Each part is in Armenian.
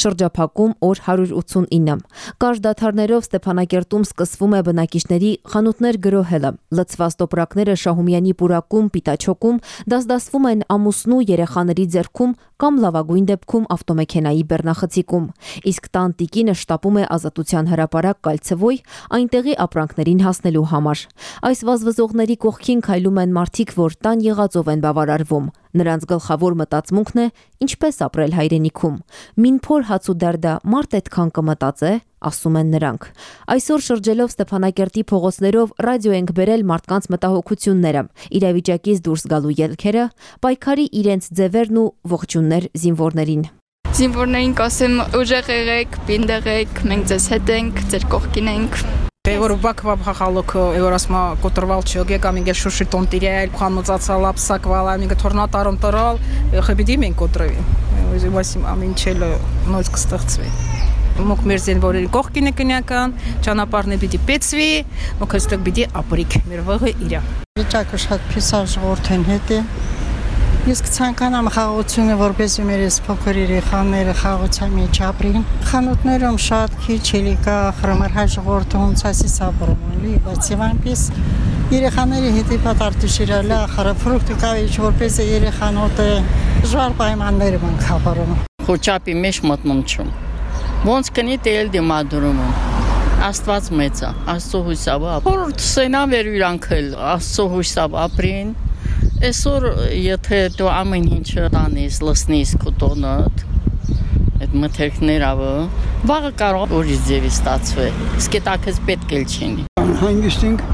շրջափակում օր 189։ Կարճ դաթարներով Ստեփանակերտում սկսվում է բնակիչների խանութներ գրոհելը։ Լցված տոպրակները Շահումյանի պուրակում, Պիտաչոկում դասդասվում են ամուսնու երեխաների ձեռքում կամ լավագույն դեպքում ավտոմեքենայի բեռնախցիկում։ Իսկ տան տիկինը շտապում է ազատության հրապարակ Կալցևոյ այնտեղի ապրանքներին հասնելու համար։ Այս վազվզողների կողքին քայլում են մարդիկ, որ տան եղածով են բավարարվում։ Նրանց գլխավոր մտածմունքն է ինչպես ապրել հայրենիքում։ Մինփոր հաց ու դարդա մարդ այդքան կմտածե, ասում են նրանք։ Այսօր շրջելով Ստեփանակերտի փողոցներով ռադիո ենք բերել մարդկանց մտահոգությունները, իրավիճակից դուրս գալու ելքերը, պայքարի իրենց ձևերն ու ողջուններ զինվորներին։ Զինվորներին կասեմ ուժեղ եղեք, պինդեղ եք, մենք ձեզ հետ ենք, ձեր կողքին ենք։ Որ բակվա խաղալոքը եվրասմա կոտրվալ չոգե կամ ինգե շուշի տոնտիրել խանոցացալ ապսակվալ ամինգը թորնատարում տրալ խբիդի մենք կոտրվի ոզիմասիմ ամինչելը նոց կստեղծվի մոք մեր զինվորերի կողքին է կնյական ճանապարհն պիտի պեցվի մոք հստակ պիտի ապրիկ մեր վղը իրա վիճակը շատ փիսաժ որդեն հետ է Ես կցանկանամ խաղաղությունը, որպեսզի մեր այս փոքր երեխաները խաղաղության մեջ ապրեն։ Խանութներում շատ քիչ էլի կա խրամար հայ ժողովուրդը ոնց ասի սաբրում էլի, բայց եւ այնպես երեխաների հետի պատարտիշիրալը ախարը ֆրուկտի կավիչ որպեսզի երեխանոթը ժար պայմաններում են խաբարում։ Խոչապի մեջ մտնում չում։ Ոնց կնի տել դիմադրում Աստված մեծ է, Աստծո հույսով։ Որ սենա վեր իրանքել, Աստծո հույսով ապրին, Այսօր եթե դու ամեն ինչը տանես, լսնես քո տոնդ, այդ մթերքները, վաղը կարող ուրիշ ձևի ստացվի։ Իսկ դա քեզ պետք էլ չինի։ Հանգիստ ենք,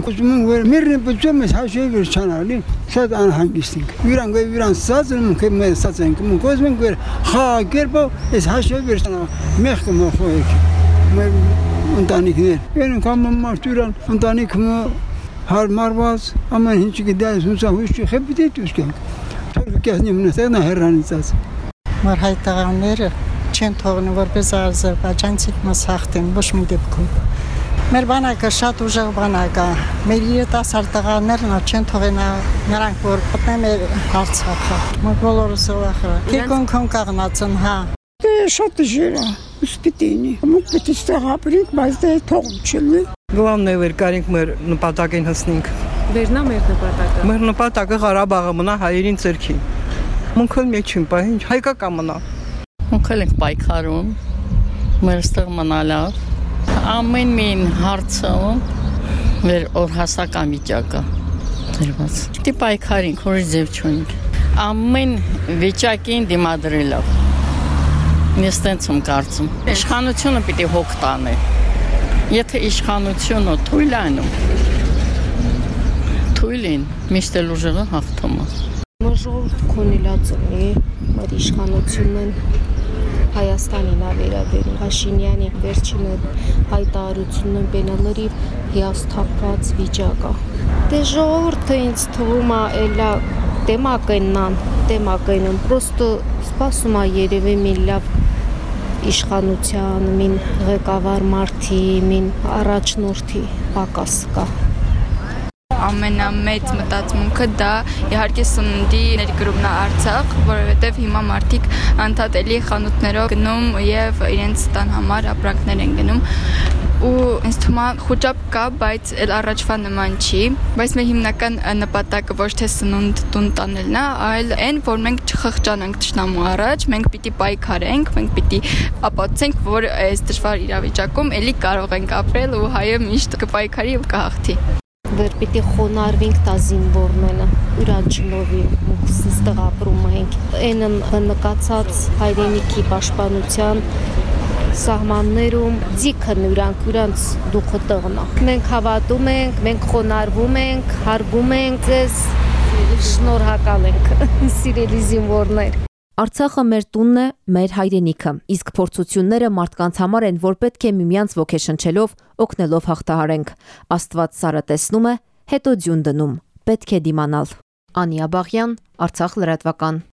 ուզում ենք որ մերն բջում ես հաշվի վեր չանալի, շատ անհանգիստ ենք։ Վիրան գոյ վիրան սածն մենք մեր սած ենք, մենք ուզում ենք որ խա կերպը այս հաշվի վեր չանալ, մեղքը մոխոյք։ Մեր ընտանիքներ։ Երբ կամ մարդուրան ընտանիքը հարմարված ամեն ինչ գիտես ուսա հույսի խեպիտի դուսքենք մնացել նա հեռանիցած մար հայտաղանները չեն թողնի որպես ազերբայջանցի մասախտեն ոչ մի դեպքում մեր բանակը շատ ուժեղ բանակ է մեր երիտասարդ տղաներն չեն թողնա նրանք որ պատնեն մեր հարցախը մենք բոլորս ողախը քիկոն կոն կաղնացն հա դե շատ դժվար է սպիտինի մենք պետք է ստեղ ապրենք բայց դե թող չլինի Գլավն է որ կարենք մեր նպատակին հասնենք։ Վերնա մեր նպատակը։ Մեր նպատակը Ղարաբաղը մնա հայերին ցերքի։ Մունքել մեջին բայ ինչ հայկական մնա։ Մունքել ենք պայքարում։ Մեր ստեղ մնալավ։ Ամեն մին հարցը մեր օրհասական վիճակը դրված։ Դի պայքարինք, որ ձև չունենք։ Ամեն վիճակին դիմադրելով։ Ես տենց եմ կարծում։ Իշխանությունը պիտի հոգ տանի։ Եթե իշխանությունը թույլ անում, թույլին միշտ էլ ուժեղը հաղթում է։ Մեր ժողովուրդ կոնիլացնի, մեր իշխանությունն Հայաստանին ա վերաբերում Փաշինյանի վերջինը հայտարարությունն բենալերի հիասթափված վիճակը։ Դե ժողովուրդը ինձ թվում է էլա տեմակեննան, տեմակենն, պրոստը սպասում է երևի մի լավ իշխանության, մին ղեկավար մարդի, մին առաջնորդի պակաս կա ամենամեծ մտածմունքը դա իհարկե սննդի ներգրումն է Արցախ, որովհետև հիմա մարդիկ անդադելի խանութներով գնում եւ իրենց տան համար ապրանքներ են գնում ու է խոճապ կա, բայց էլ առաջվա նման չի, բայց մեր հիմնական նպատակը ոչ թե սնունդ տուն տանելն է, այլ այն, որ մենք չխղճանանք ճշնամու առաջ, մենք պիտի պայքարենք, մենք պիտի ապացուցենք, որ այս դժվար իրավիճակում ելի կարող ենք ապրել ու հայը միշտ կպայքարի ու կհաղթի վեր պիտի խոնարհվենք տա զինվորները ուրանջնովի ստեղ ապրում ենք այնն նկացած հայրենիքի պաշտպանության սահմաններում ձիքը նուրանք ուրանց դուխը տղնա մենք հավատում ենք մենք խոնարհվում ենք հարգում ենք ձեզ շնորհակալ ենք սիրելի զինվորներ Արցախը մեր տունն է, մեր հայրենիքը, իսկ փորձությունները մարդկանց համար են, որ պետք է միմյանց ոգեշնչելով, օգնելով հաղթահարենք։ Աստված սարը տեսնում է, հետո ձյուն դնում։ Պետք է դիմանալ։ Անիա Բաղյան, Արցախ լրատվական։